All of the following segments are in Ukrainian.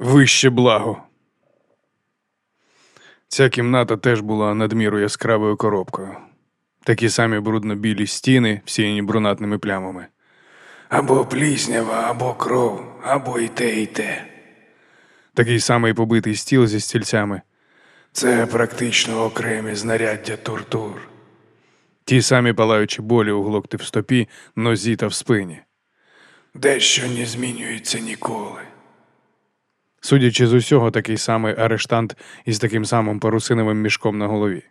Вище благо. Ця кімната теж була надміру яскравою коробкою. Такі самі брудно-білі стіни, всіяні брунатними плямами. Або пліснява, або кров, або і те, і те. Такий самий побитий стіл зі стільцями, Це практично окремі знаряддя тортур. ті самі палаючі болі у глокти в стопі, нозі та в спині. Дещо не змінюється ніколи. Судячи з усього, такий самий арештант із таким самим парусиновим мішком на голові.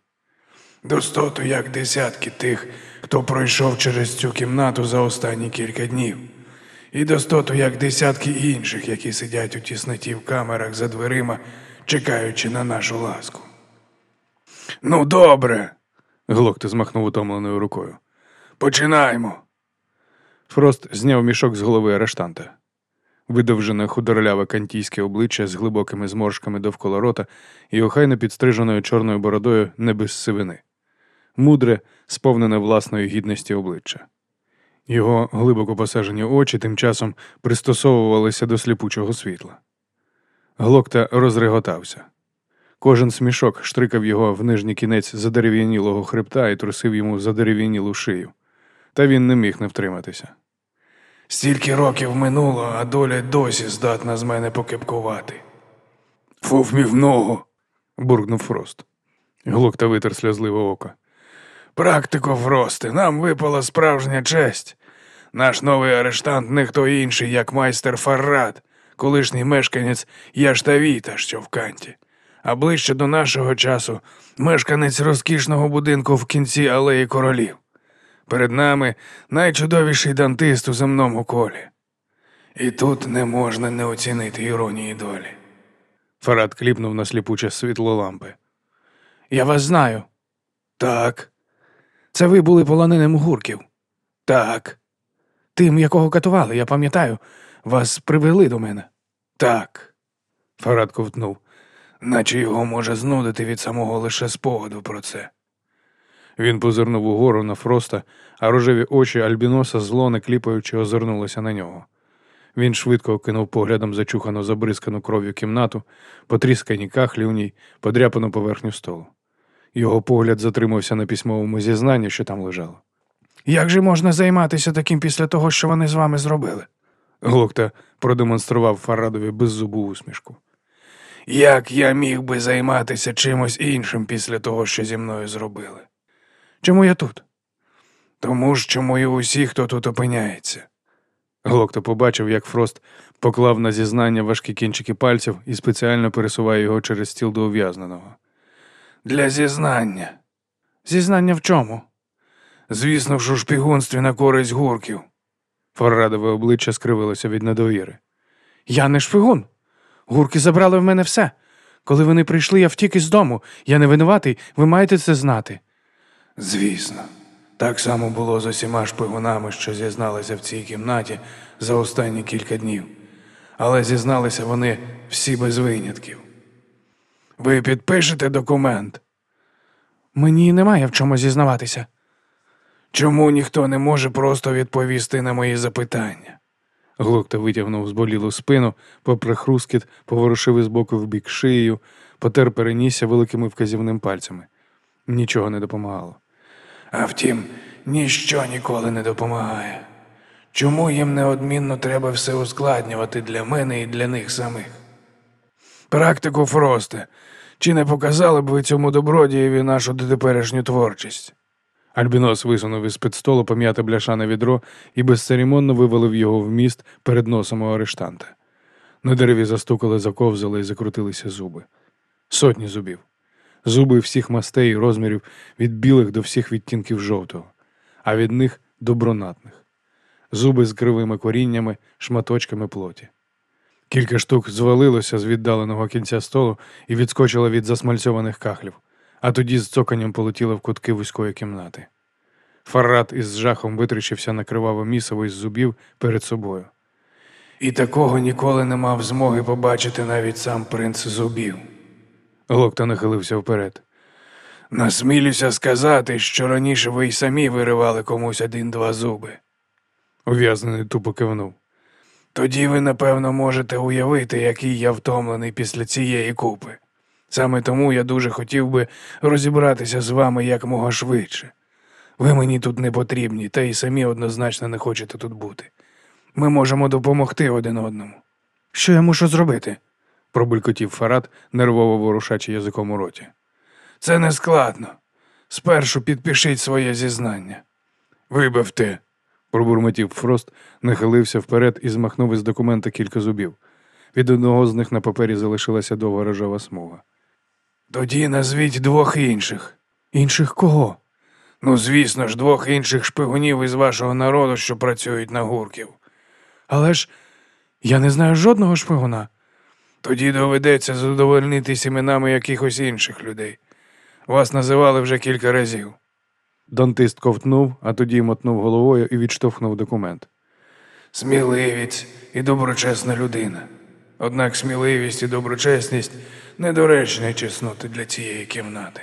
Достоту як десятки тих, хто пройшов через цю кімнату за останні кілька днів. І достоту як десятки інших, які сидять у тісноті в камерах за дверима, чекаючи на нашу ласку. Ну, добре, Глокти змахнув утомленою рукою. починаємо. Фрост зняв мішок з голови арештанта. Видовжене худорляве кантійське обличчя з глибокими зморшками довкола рота і охайно підстриженою чорною бородою не без сивини. Мудре, сповнене власної гідності обличчя. Його глибоко посажені очі тим часом пристосовувалися до сліпучого світла. Глокта розреготався. Кожен смішок штрикав його в нижній кінець задерев'янілого хребта і трусив йому задерев'янілу шию. Та він не міг не втриматися. Стільки років минуло, а доля досі здатна з мене покипкувати. Фуфмів ногу. буркнув Фрост. Глокта витер сльозливе око. Практико Фросте, нам випала справжня честь. Наш новий арештант не хто інший, як майстер Фаррад, колишній мешканець Яштавіта, що в канті. А ближче до нашого часу мешканець розкішного будинку в кінці алеї королів. Перед нами найчудовіший дантист у земному колі. І тут не можна не оцінити іронії долі. Фарад кліпнув на сліпуче світло лампи. Я вас знаю. Так. Це ви були полоненим гурків. Так. Тим, якого катували, я пам'ятаю, вас привели до мене. Так. Фарад ковтнув. Наче його може знудити від самого лише спогаду про це. Він позирнув угору на Фроста, а рожеві очі Альбіноса зло не кліпаючи озирнулися на нього. Він швидко окинув поглядом зачухану забризкану кров'ю кімнату, потріскані кахлі у ній, подряпану поверхню столу. Його погляд затримався на письмовому зізнанні, що там лежало. Як же можна займатися таким після того, що вони з вами зробили? Глокта продемонстрував Фарадові беззубу усмішку. Як я міг би займатися чимось іншим після того, що зі мною зробили? Чому я тут? Тому що мої усі, хто тут опиняється. Глокта побачив, як Фрост поклав на зізнання важкі кінчики пальців і спеціально пересуває його через стіл до ув'язненого. Для зізнання. Зізнання в чому? Звісно, в шпігунстві на користь гурків. Фаррадове обличчя скривилося від недовіри. Я не шпигун. Гурки забрали в мене все. Коли вони прийшли, я втік із дому. Я не винуватий, ви маєте це знати. Звісно, так само було з усіма шпигунами, що зізналися в цій кімнаті за останні кілька днів. Але зізналися вони всі без винятків. Ви підпишете документ? Мені немає в чому зізнаватися. Чому ніхто не може просто відповісти на мої запитання? Глокта витягнув зболілу спину, попри хрускіт, поворушив із боку в бік шиєю, потер перенісся великими вказівним пальцями. Нічого не допомагало. А втім, ніщо ніколи не допомагає. Чому їм неодмінно треба все ускладнювати для мене і для них самих? Практику Фросте, чи не показали б ви цьому добродієві нашу дотеперішню творчість? Альбінос висунув із під столу пом'яте бляшане відро і безцеремонно вивалив його в міст перед носом у арештанта. На дереві застукали, заковзали і закрутилися зуби. Сотні зубів. Зуби всіх мастей і розмірів від білих до всіх відтінків жовтого, а від них до бронатних. Зуби з кривими коріннями, шматочками плоті. Кілька штук звалилося з віддаленого кінця столу і відскочило від засмальцьованих кахлів, а тоді з цоканням полетіло в кутки вузької кімнати. Фаррат із жахом витріщився на криваве місиво із зубів перед собою. І такого ніколи не мав змоги побачити навіть сам принц зубів. Глокта нахилився вперед. Насмілюся сказати, що раніше ви й самі виривали комусь один-два зуби. Ув'язнений тупо кивнув. Тоді ви, напевно, можете уявити, який я втомлений після цієї купи. Саме тому я дуже хотів би розібратися з вами якмога швидше. Ви мені тут не потрібні, та й самі однозначно не хочете тут бути. Ми можемо допомогти один одному. Що я мушу зробити? Пробулькотів Фарад, нервово ворушачи язиком у роті. Це не складно. Спершу підпишіть своє зізнання. Вибавте. пробурмотів Фрост, нахилився вперед і змахнув із документа кілька зубів. Від одного з них на папері залишилася довга рожева смуга. Тоді назвіть двох інших. Інших кого? Ну, звісно ж, двох інших шпигунів із вашого народу, що працюють на гурків. Але ж я не знаю жодного шпигуна. Тоді доведеться задовольнитись іменами якихось інших людей. Вас називали вже кілька разів. Дантист ковтнув, а тоді мотнув головою і відштовхнув документ. Сміливець і доброчесна людина. Однак сміливість і доброчесність недоречні чесноти для цієї кімнати.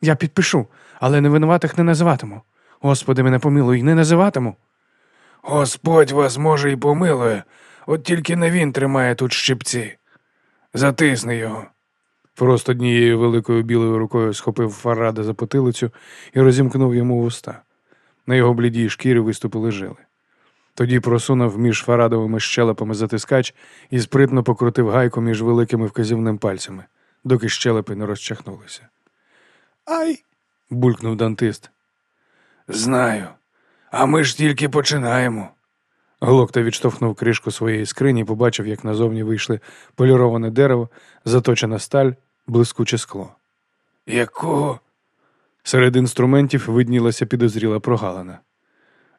Я підпишу, але невинуватих не називатиму. Господи, мене помилуй, не називатиму. Господь вас може і помилує, от тільки не він тримає тут щипці. Затисни його. Фрост однією великою білою рукою схопив Фарада за потилицю і розімкнув йому вуста. На його блідій шкірі виступили жили. Тоді просунув між фарадовими щелепами затискач і спритно покрутив гайку між великими вказівним пальцями, доки щелепи не розчахнулися. Ай. Булькнув дантист. Знаю. А ми ж тільки починаємо. Глокта відштовхнув кришку своєї скрині і побачив, як назовні вийшли поліроване дерево, заточена сталь, блискуче скло. Якого? Серед інструментів виднілася підозріла прогалина.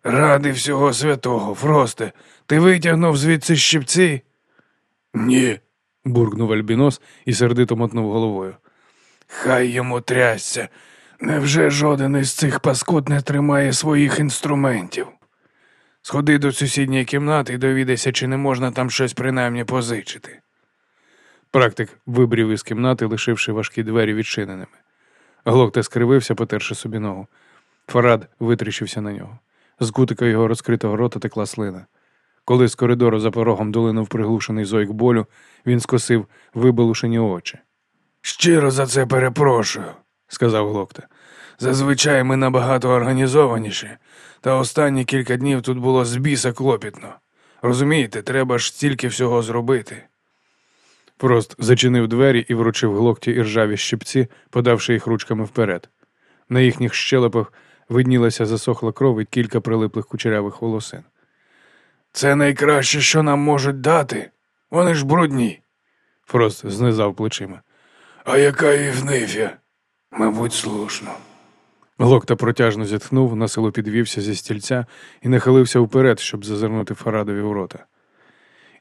Ради всього святого, Фросте, ти витягнув звідси щипці? Ні. буркнув Альбінос і сердито мотнув головою. Хай йому трясся. Невже жоден із цих паскуд не тримає своїх інструментів? Сходи до сусідньої кімнати і довідайся, чи не можна там щось принаймні позичити. Практик вибрів із кімнати, лишивши важкі двері відчиненими. Глокта скривився, потерши собі ногу. Фарад витріщився на нього. З кутика його розкритого рота текла слина. Коли з коридору за порогом долинув приглушений зойк болю, він скосив вибалушені очі, Щиро за це перепрошую, сказав Глокта. Зазвичай ми набагато організованіші, та останні кілька днів тут було з біса клопітно. Розумієте, треба ж стільки всього зробити. Прост зачинив двері і вручив глокті іржаві щипці, подавши їх ручками вперед. На їхніх щелепах виднілася засохла кров і кілька прилиплих кучерявих волосин. Це найкраще, що нам можуть дати. Вони ж брудні. Фрост знизав плечима. А яка Євнифія? Мабуть, слушно. Глокта протяжно зітхнув, насилу підвівся зі стільця і нахилився вперед, щоб зазирнути Фарадові в рота.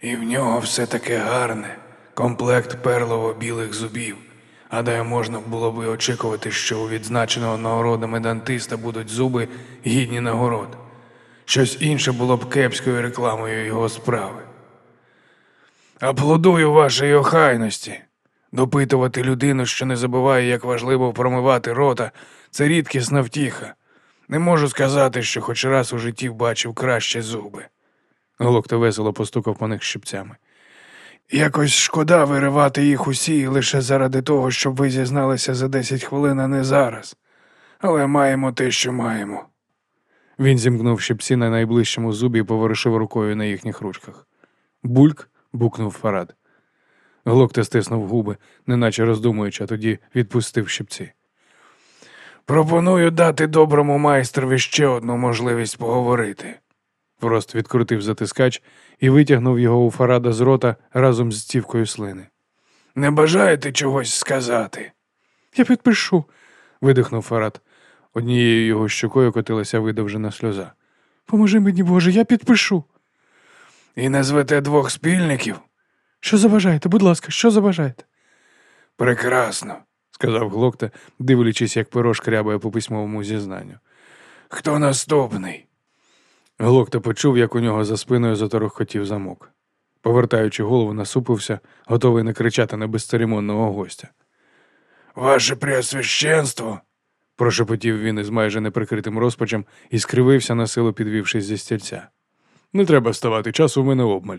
І в нього все таке гарне, комплект перлово-білих зубів. Гадаю, можна було би очікувати, що у відзначеного нагородами дантиста будуть зуби гідні нагород. Щось інше було б кепською рекламою його справи. Аплодую вашій охайності. Допитувати людину, що не забуває, як важливо промивати рота, це рідкісна втіха. Не можу сказати, що хоч раз у житті бачив краще зуби. Глокта весело постукав по них щипцями. Якось шкода виривати їх усі лише заради того, щоб ви зізналися за 10 хвилин, а не зараз. Але маємо те, що маємо. Він зімкнув щипці на найближчому зубі і поворушив рукою на їхніх ручках. Бульк букнув Фарад. Глокта стиснув губи, неначе роздумуючи, а тоді відпустив щипці. Пропоную дати доброму майстрові ще одну можливість поговорити. Фрост відкрутив затискач і витягнув його у Фарада з рота разом з цівкою слини. Не бажаєте чогось сказати? Я підпишу, видихнув Фарад. Однією його щокою котилася видовжена сльоза. Поможи мені, Боже, я підпишу. І назвете двох спільників? Що забажаєте, будь ласка, що забажаєте? Прекрасно. Сказав Глокта, дивлячись, як перо шкрябає по письмовому зізнанню. Хто наступний? Глокта почув, як у нього за спиною заторохотів замок. Повертаючи голову, насупився, готовий накричати на безцеремонного гостя. Ваше преосвященство. Прошепотів він із майже неприкритим розпачем і скривився на силу, підвівшись зі стільця. Не треба вставати, часу в мене обмаль.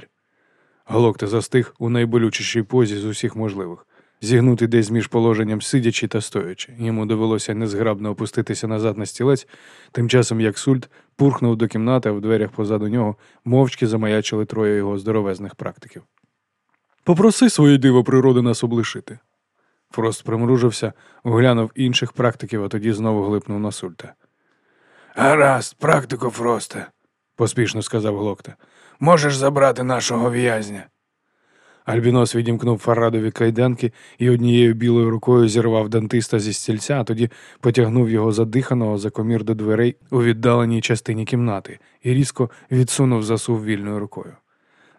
Глокта застиг у найболючішій позі з усіх можливих. Зігнути десь між положенням сидячи та стоячи. Йому довелося незграбно опуститися назад на стілець, тим часом як сульт пурхнув до кімнати, а в дверях позаду нього мовчки замаячили троє його здоровезних практиків. Попроси своє диво природи нас облишити. Фрост примружився, оглянув інших практиків, а тоді знову глипнув на сульта. Гаразд, практико Фросте, Поспішно сказав Глокта. можеш забрати нашого в'язня. Альбінос відімкнув Фарадові кайданки і однією білою рукою зірвав дантиста зі стільця, а тоді потягнув його задиханого за комір до дверей у віддаленій частині кімнати і різко відсунув засув вільною рукою.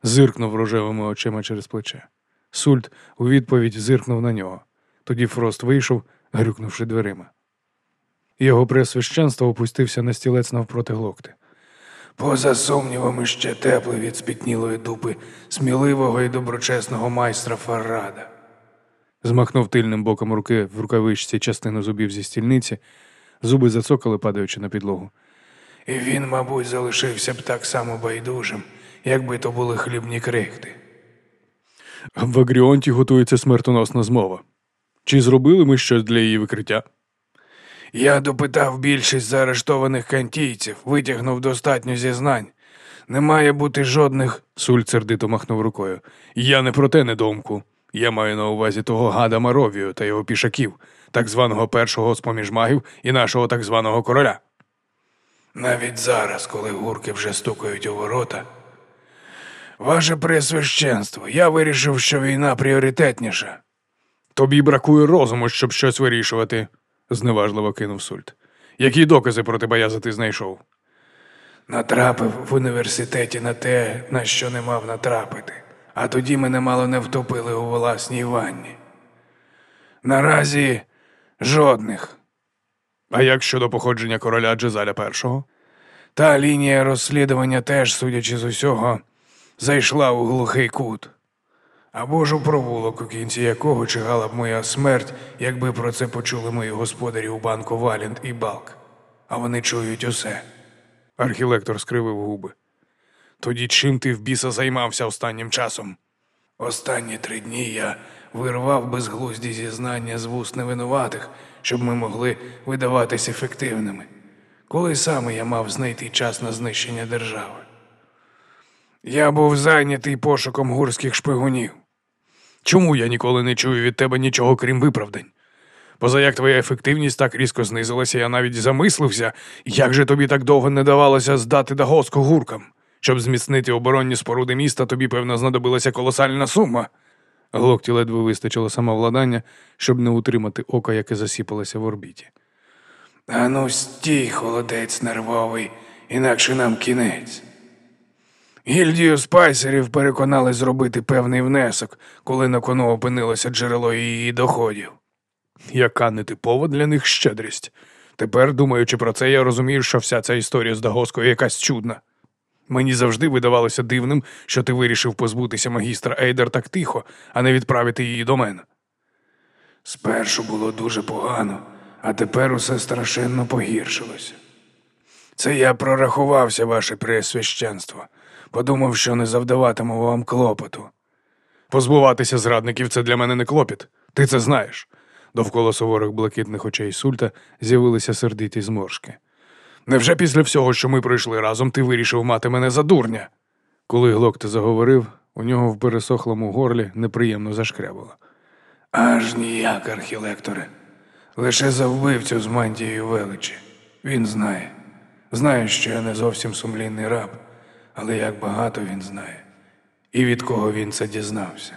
Зиркнув рожевими очима через плече. Сульт у відповідь зиркнув на нього. Тоді Фрост вийшов, грюкнувши дверима. Його пресвященство опустився на стілець навпроти глокти. Поза сумнівами ще теплий від спітнілої дупи сміливого і доброчесного майстра Фаррада. Змахнув тильним боком руки в рукавичці частину зубів зі стільниці, зуби зацокали, падаючи на підлогу. І він, мабуть, залишився б так само байдужим, якби то були хлібні крихти. В Агріонті готується смертоносна змова. Чи зробили ми щось для її викриття? Я допитав більшість заарештованих кантійців, витягнув достатньо зізнань. Не має бути жодних. Суль сердито махнув рукою. Я не про те недомку. Я маю на увазі того гада Маровію та його пішаків, так званого першого з поміж магів і нашого так званого короля. Навіть зараз, коли гурки вже стукають у ворота. Ваше пресвященство, я вирішив, що війна пріоритетніша. Тобі бракує розуму, щоб щось вирішувати, зневажливо кинув Сульт. Які докази проти Баяза ти знайшов? Натрапив в університеті на те, на що не мав натрапити, а тоді мене мало не втопили у власній ванні. Наразі жодних. А як щодо походження короля Джезаля І? Та лінія розслідування теж, судячи з усього, зайшла у глухий кут. Або ж у провулок, у кінці якого чигала б моя смерть, якби про це почули мої господарі у банку Валент і Балк. А вони чують усе. Архілектор скривив губи. Тоді чим ти в біса займався останнім часом? Останні три дні я вирвав безглузді зізнання з вуст невинуватих, щоб ми могли видаватись ефективними. Коли саме я мав знайти час на знищення держави? Я був зайнятий пошуком гурських шпигунів. Чому я ніколи не чую від тебе нічого, крім виправдань? Поза як твоя ефективність так різко знизилася, я навіть замислився, як же тобі так довго не давалося здати Дагоску гуркам. Щоб зміцнити оборонні споруди міста, тобі, певно, знадобилася колосальна сума. Глокті ледве вистачило самовладання, щоб не утримати ока, яке засіпалося в орбіті. Ану, стій, холодець нервовий, інакше нам кінець. Гільдію спайсерів переконали зробити певний внесок, коли на кону опинилося джерело її доходів. Яка нетипова для них щедрість. Тепер, думаючи про це, я розумію, що вся ця історія з Дагоскою якась чудна. Мені завжди видавалося дивним, що ти вирішив позбутися магістра Ейдер так тихо, а не відправити її до мене. Спершу було дуже погано, а тепер усе страшенно погіршилося. Це я прорахувався, ваше преосвященство. Подумав, що не завдаватиму вам клопоту. Позбуватися зрадників це для мене не клопіт. Ти це знаєш. Довкола суворих блакитних очей Сульта з'явилися сердиті зморшки. Невже після всього, що ми пройшли разом, ти вирішив мати мене за дурня? Коли Глокте заговорив, у нього в пересохлому горлі неприємно зашкрябало. Аж ніяк, архілекторе. Лише за вбивцю з мантією величі. Він знає. Знає, що я не зовсім сумлінний раб, але як багато він знає. І від кого він це дізнався.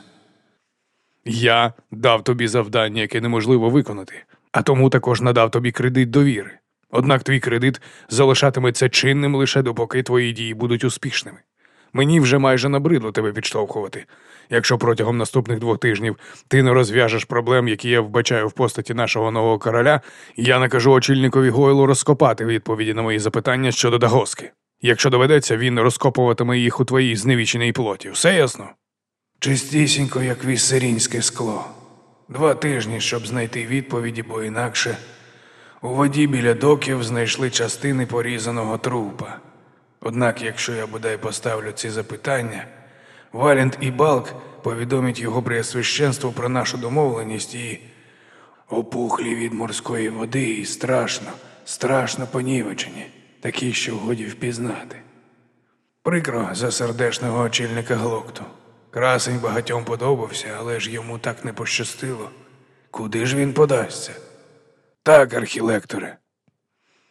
Я дав тобі завдання, яке неможливо виконати, а тому також надав тобі кредит довіри. Однак твій кредит залишатиметься чинним лише допоки твої дії будуть успішними. Мені вже майже набридло тебе підштовхувати. Якщо протягом наступних двох тижнів ти не розв'яжеш проблем, які я вбачаю в постаті нашого нового короля, я накажу очільникові Гойлу розкопати відповіді на мої запитання щодо Дагоски. Якщо доведеться, він розкопуватиме їх у твоїй зневіченій плоті. Все ясно? Чистісінько, як віссерінське скло. Два тижні, щоб знайти відповіді, бо інакше у воді біля доків знайшли частини порізаного трупа. Однак, якщо я бодай поставлю ці запитання, Валент і Балк повідомить його преосвященству про нашу домовленість і опухлі від морської води і страшно, страшно понівечені, такі, що годі впізнати. Прикро за сердешного очільника Глокту. Красень багатьом подобався, але ж йому так не пощастило. Куди ж він подасться? Так, архілекторе.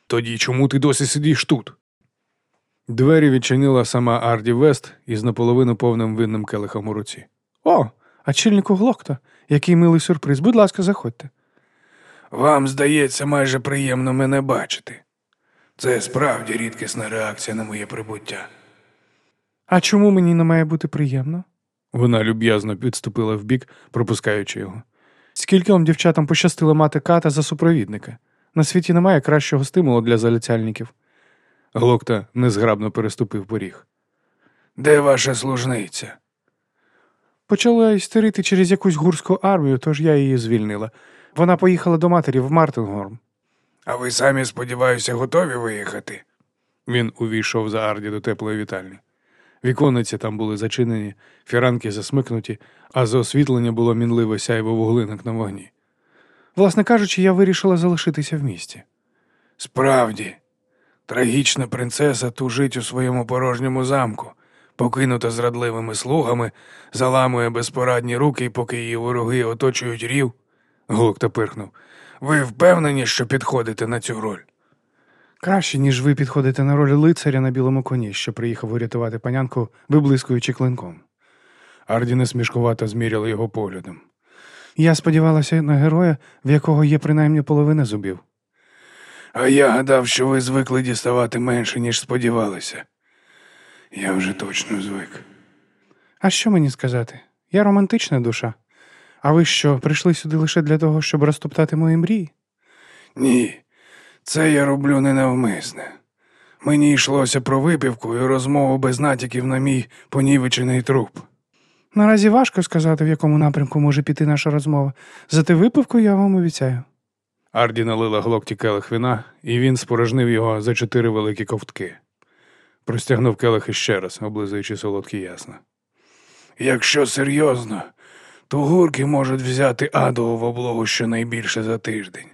Тоді чому ти досі сидиш тут? Двері відчинила сама Арді Вест із наполовину повним винним келихом у руці. О, очільнику Глокта, який милий сюрприз. Будь ласка, заходьте. Вам здається майже приємно мене бачити. Це справді рідкісна реакція на моє прибуття. А чому мені не має бути приємно? Вона люб'язно підступила вбік, пропускаючи його. Скільки вам дівчатам пощастило мати ката за супровідника? На світі немає кращого стимулу для залицяльників. Глокта незграбно переступив поріг. Де ваша служниця? Почала істерити через якусь гурську армію, тож я її звільнила. Вона поїхала до матері в Мартингорм. А ви самі, сподіваюся, готові виїхати? Він увійшов за Арді до теплої вітальні. Віконниці там були зачинені, фіранки засмикнуті, а за освітлення було мінливе сяйво вуглинок на вогні. Власне кажучи, я вирішила залишитися в місті. Справді, трагічна принцеса тужить у своєму порожньому замку, покинута зрадливими слугами, заламує безпорадні руки, поки її вороги оточують рів. Глокта пирхнув. Ви впевнені, що підходите на цю роль? Краще, ніж ви підходите на роль лицаря на білому коні, що приїхав урятувати панянку, виблискуючи клинком. Арді несмішкувато зміряла його поглядом. Я сподівалася на героя, в якого є принаймні половина зубів. А я гадав, що ви звикли діставати менше, ніж сподівалися. Я вже точно звик. А що мені сказати? Я романтична душа. А ви що, прийшли сюди лише для того, щоб розтоптати мої мрії? Ні, це я роблю ненавмисне. Мені йшлося про випівку і розмову без натяків на мій понівечений труп. Наразі важко сказати, в якому напрямку може піти наша розмова. Зате випивку я вам обіцяю. Арді налила глокті келих вина, і він спорожнив його за чотири великі ковтки. Простягнув келих іще раз, облизуючи солодкі ясна. Якщо серйозно, то гурки можуть взяти адову в облогу щонайбільше за тиждень.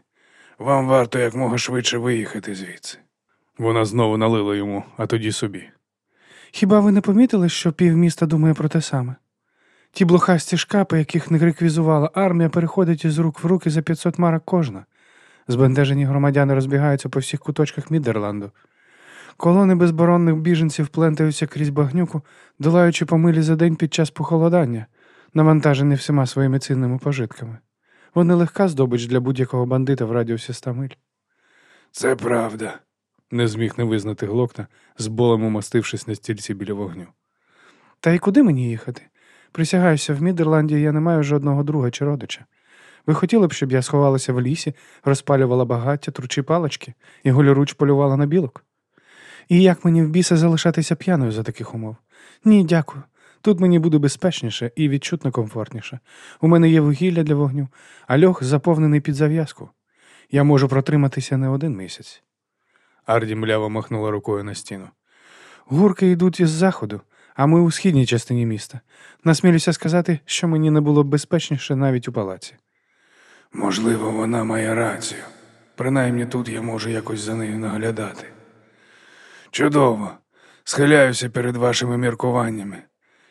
Вам варто якмога швидше виїхати звідси. Вона знову налила йому, а тоді собі. Хіба ви не помітили, що півміста думає про те саме? Ті блохасті шкапи, яких не реквізувала армія, переходять із рук в руки за 500 марок кожна. Збентежені громадяни розбігаються по всіх куточках Мідерланду. Колони безборонних біженців плентаються крізь багнюку, долаючи помилі за день під час похолодання, навантажені всіма своїми цінними пожитками. Вони легка здобич для будь-якого бандита в радіусі 100 миль. Це правда. Не зміг не визнати глокта, з болем умастившись на стільці біля вогню. Та й куди мені їхати? Присягаюся, в Мідерланді я не маю жодного друга чи родича. Ви хотіли б, щоб я сховалася в лісі, розпалювала багаття, тручі палочки і голіруч полювала на білок? І як мені в біса залишатися п'яною за таких умов? Ні, дякую. Тут мені буде безпечніше і відчутно комфортніше. У мене є вугілля для вогню, а льох заповнений під зав'язку. Я можу протриматися не один місяць. Арді мляво махнула рукою на стіну. Гурки йдуть із заходу, а ми у східній частині міста. Насмілюся сказати, що мені не було б безпечніше навіть у палаці. Можливо, вона має рацію. Принаймні тут я можу якось за нею наглядати. Чудово. Схиляюся перед вашими міркуваннями.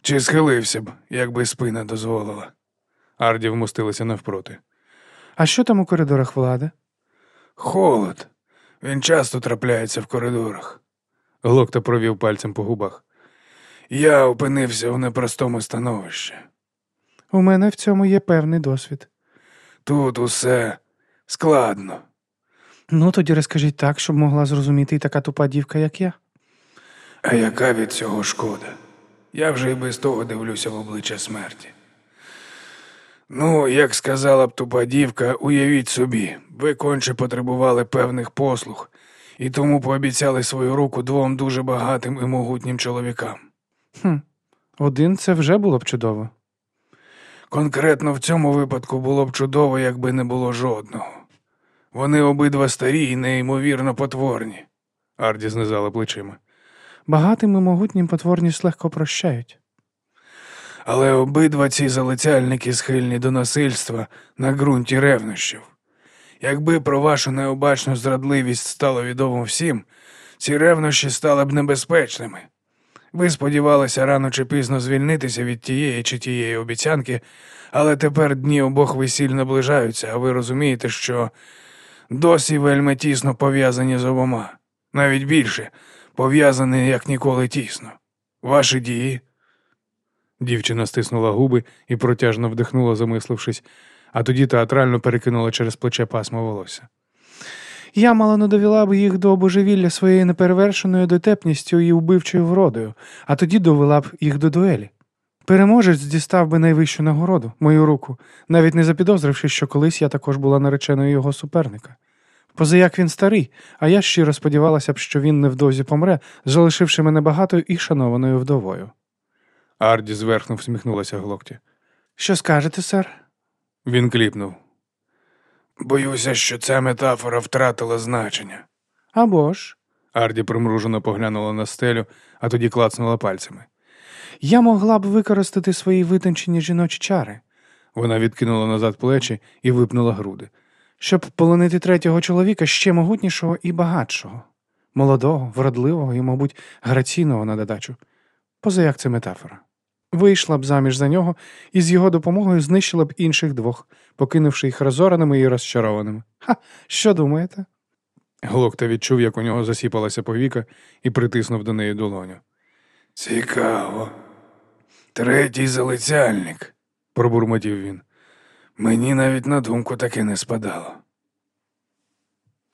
Чи схилився б, якби спина дозволила? Арді вмостилася навпроти. А що там у коридорах влади? Холод. Він часто трапляється в коридорах. Глокта провів пальцем по губах. Я опинився в непростому становищі. У мене в цьому є певний досвід. Тут усе складно. Ну, тоді розкажіть так, щоб могла зрозуміти і така тупа дівка, як я. А яка від цього шкода? Я вже і без того дивлюся в обличчя смерті. Ну, як сказала б тупа дівка, уявіть собі, ви конче потребували певних послуг і тому пообіцяли свою руку двом дуже багатим і могутнім чоловікам. Хм, один це вже було б чудово. Конкретно в цьому випадку було б чудово, якби не було жодного. Вони обидва старі і неймовірно потворні. Арді знизала плечима. Багатим і могутнім потворність легко прощають. Але обидва ці залицяльники схильні до насильства на ґрунті ревнощів. Якби про вашу необачну зрадливість стало відомо всім, ці ревнощі стали б небезпечними. Ви сподівалися рано чи пізно звільнитися від тієї чи тієї обіцянки, але тепер дні обох весіль наближаються, а ви розумієте, що досі вельми тісно пов'язані з обома, навіть більше пов'язані як ніколи тісно. Ваші дії Дівчина стиснула губи і протяжно вдихнула, замислившись, а тоді театрально перекинула через плече пасмо волосся. Я мало не довела б їх до божевілля своєю неперевершеною дотепністю і вбивчою вродою, а тоді довела б їх до дуелі. Переможець дістав би найвищу нагороду, мою руку, навіть не запідозривши, що колись я також була нареченою його суперника. Позаяк він старий, а я щиро сподівалася б, що він невдовзі помре, залишивши мене багатою і шанованою вдовою. Арді зверхну всміхнулася глокті. Що скажете, сер? Він кліпнув. Боюся, що ця метафора втратила значення. Або ж. Арді примружено поглянула на стелю, а тоді клацнула пальцями. Я могла б використати свої витончені жіночі чари, Вона відкинула назад плечі і випнула груди. Щоб полонити третього чоловіка ще могутнішого і багатшого, молодого, вродливого і, мабуть, граційного на додачу. Позаяк це метафора. Вийшла б заміж за нього і з його допомогою знищила б інших двох, покинувши їх розореними і розчарованими. Ха, що думаєте? Глокта відчув, як у нього засіпалася повіка і притиснув до неї долоню. Цікаво. Третій залицяльник. Пробурмотів він. Мені навіть на думку таке не спадало.